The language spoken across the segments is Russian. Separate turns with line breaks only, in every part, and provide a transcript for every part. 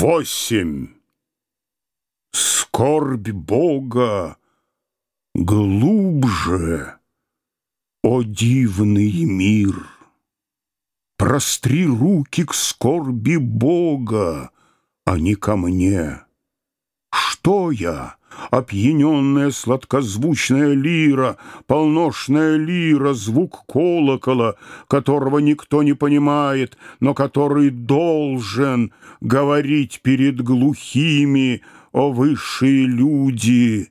Восемь. Скорбь Бога глубже, о дивный мир. Простри руки к скорби Бога, а не ко мне. Что я? Опьяненная сладкозвучная лира, полношная лира, звук колокола, которого никто не понимает, но который должен говорить перед глухими, о высшие люди,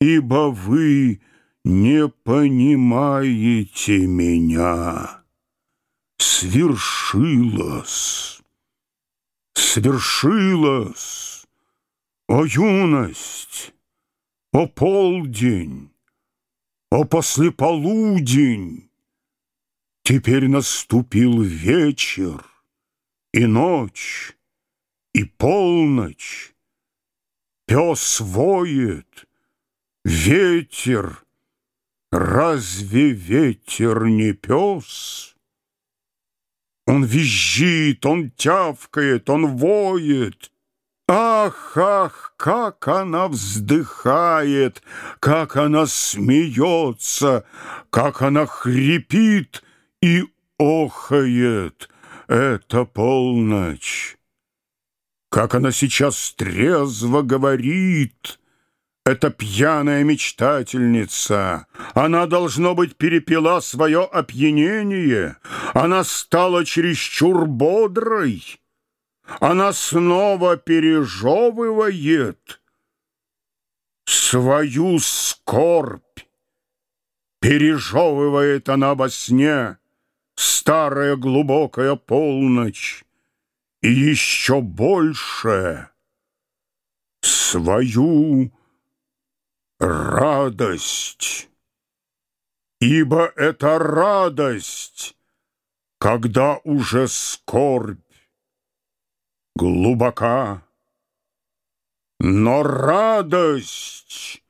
ибо вы не понимаете меня. Свершилось, свершилось, о юность! О полдень, о послеполудень, Теперь наступил вечер и ночь, и полночь. Пес воет, ветер, разве ветер не пес? Он визжит, он тявкает, он воет, Ах, ах, как она вздыхает, как она смеется, как она хрипит и охает. Это полночь. Как она сейчас трезво говорит. Это пьяная мечтательница. Она, должно быть, перепила свое опьянение. Она стала чересчур бодрой она снова пережевывает свою скорбь. Пережевывает она во сне старая глубокая полночь и еще больше свою радость. Ибо это радость, когда уже скорбь глубока. Но радость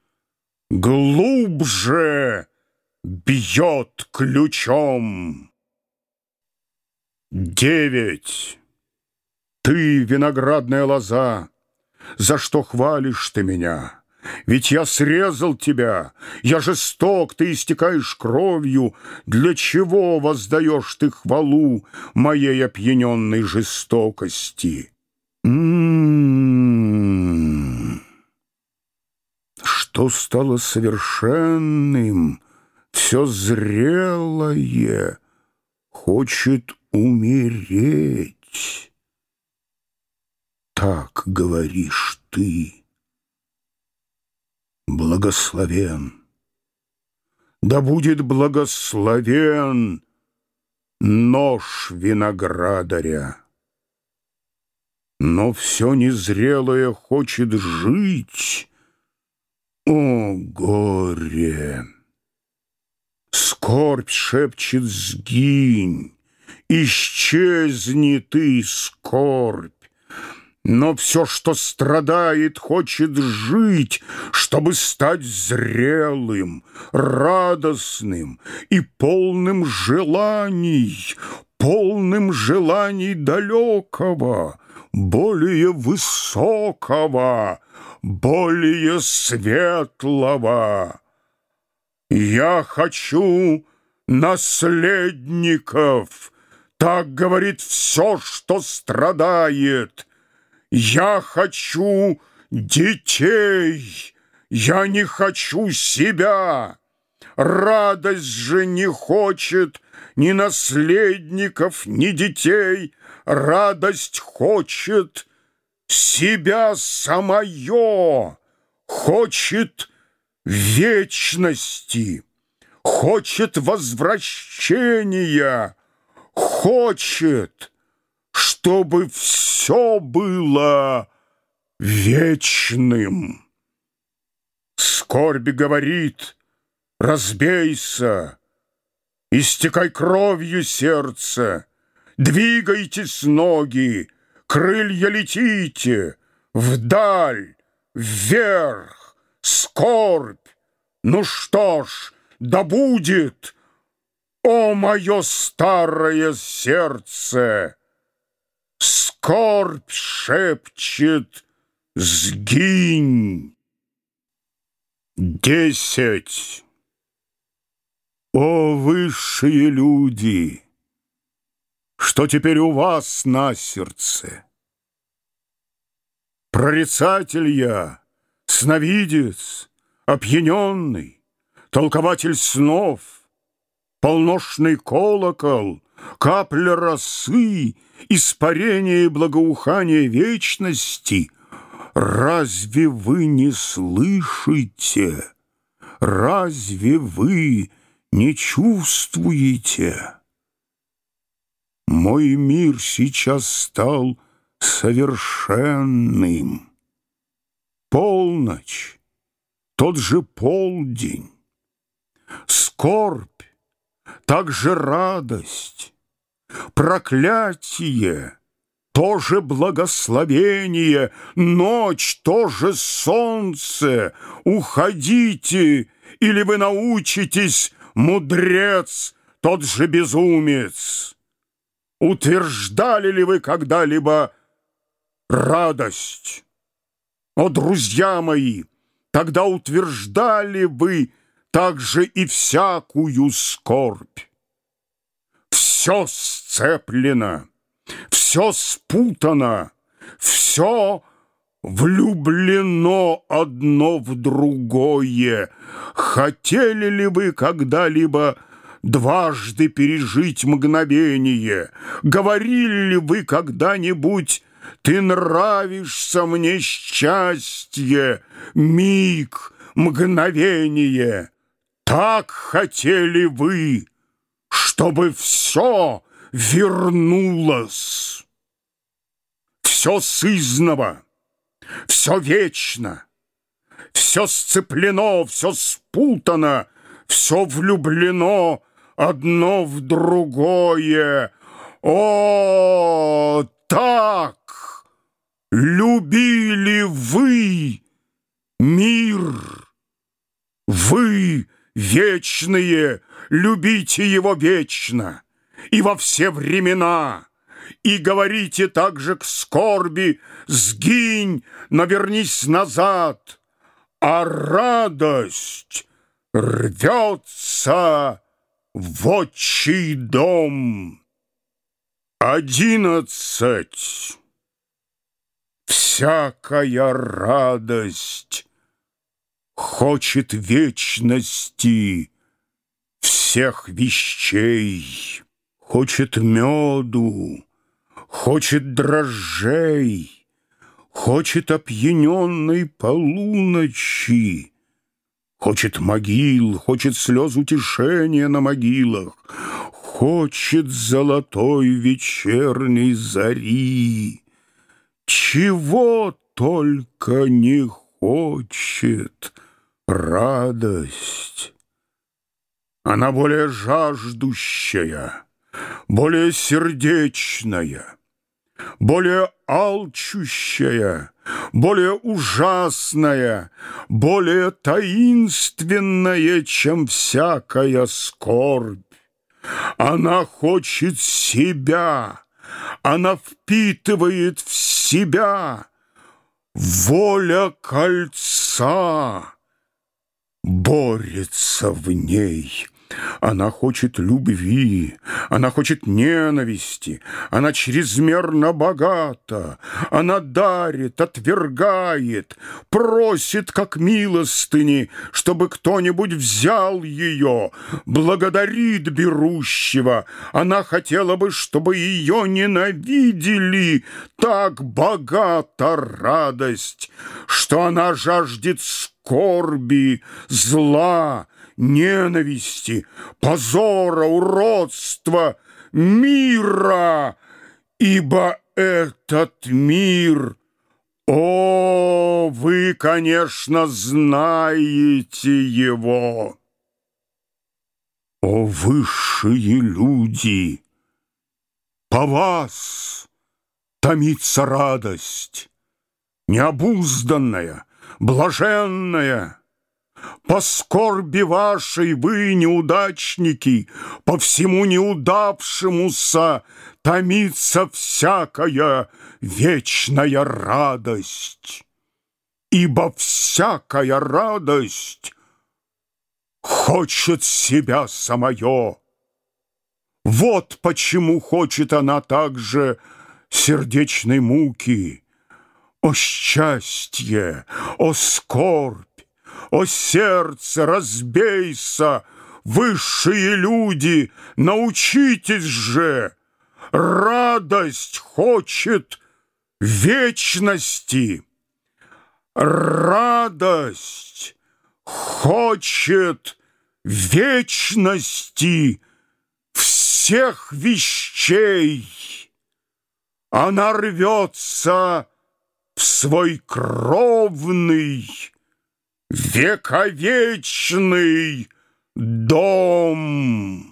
глубже бьет ключом. Девять. Ты, виноградная лоза, за что хвалишь ты меня? Ведь я срезал тебя, я жесток, ты истекаешь кровью. Для чего воздаешь ты хвалу моей опьяненной жестокости? Что стало совершенным, все зрелое хочет умереть. Так говоришь ты. Благословен. Да будет благословен нож виноградаря. Но все незрелое хочет жить. О, горе! Скорбь шепчет «Сгинь! Исчезни ты, скорбь!» Но все, что страдает, хочет жить, чтобы стать зрелым, радостным и полным желаний, полным желаний далекого, более высокого, более светлого. Я хочу наследников, так говорит все, что страдает. Я хочу детей, я не хочу себя. Радость же не хочет ни наследников, ни детей, радость хочет себя самое, хочет вечности, хочет возвращения, хочет, чтобы все было вечным. Скорби говорит, разбейся, истекай кровью сердце, Двигайтесь, ноги, крылья летите, Вдаль, вверх, скорбь. Ну что ж, да будет, О, мое старое сердце! Скорбь шепчет «Сгинь!» Десять. О, высшие люди, что теперь у вас на сердце? Прорицатель я, сновидец, опьяненный, толкователь снов, полношный колокол, капля росы, испарение и благоухание вечности. Разве вы не слышите? Разве вы не чувствуете? Мой мир сейчас стал совершенным. Полночь, тот же полдень, скорбь, также радость, проклятие, тоже благословение, ночь, тоже солнце. Уходите, или вы научитесь, мудрец, тот же безумец. Утверждали ли вы когда-либо радость? О, друзья мои, тогда утверждали вы также и всякую скорбь. Все сцеплено, все спутано, все влюблено одно в другое. Хотели ли вы когда-либо дважды пережить мгновение? Говорили ли вы когда-нибудь «Ты нравишься мне счастье, миг, мгновение»? Так хотели вы, чтобы все вернулось. Все сызново, все вечно, все сцеплено, все спутано, все влюблено одно в другое. О, так! Любили вы мир, вы вечные, любите его вечно и во все времена, и говорите также к скорби, сгинь, но вернись назад, а радость рвется в отчий дом. Одиннадцать. Всякая радость хочет вечности всех вещей, хочет меду, хочет дрожжей, хочет опьяненной полуночи, хочет могил, хочет слез утешения на могилах, хочет золотой вечерней зари. Чего только не хочет радость. Она более жаждущая, более сердечная, более алчущая, более ужасная, более таинственная, чем всякая скорбь. Она хочет себя, она впитывает в себя воля кольца, борется в ней. Она хочет любви, она хочет ненависти, она чрезмерно богата, она дарит, отвергает, просит, как милостыни, чтобы кто-нибудь взял ее, благодарит берущего. Она хотела бы, чтобы ее ненавидели, так богата радость, что она жаждет скорби, зла, ненависти, позора, уродства, мира, ибо этот мир... О, вы, конечно, знаете его. О, высшие люди! По вас томится радость, необузданная, блаженная, По скорби вашей вы, неудачники, По всему неудавшемуся Томится всякая вечная радость. Ибо всякая радость хочет себя самое. Вот почему хочет она также сердечной муки. О счастье, о скорбь, о сердце, разбейся, высшие люди, научитесь же, радость хочет вечности. Радость хочет вечности всех вещей. Она рвется в свой кровный вековечный дом.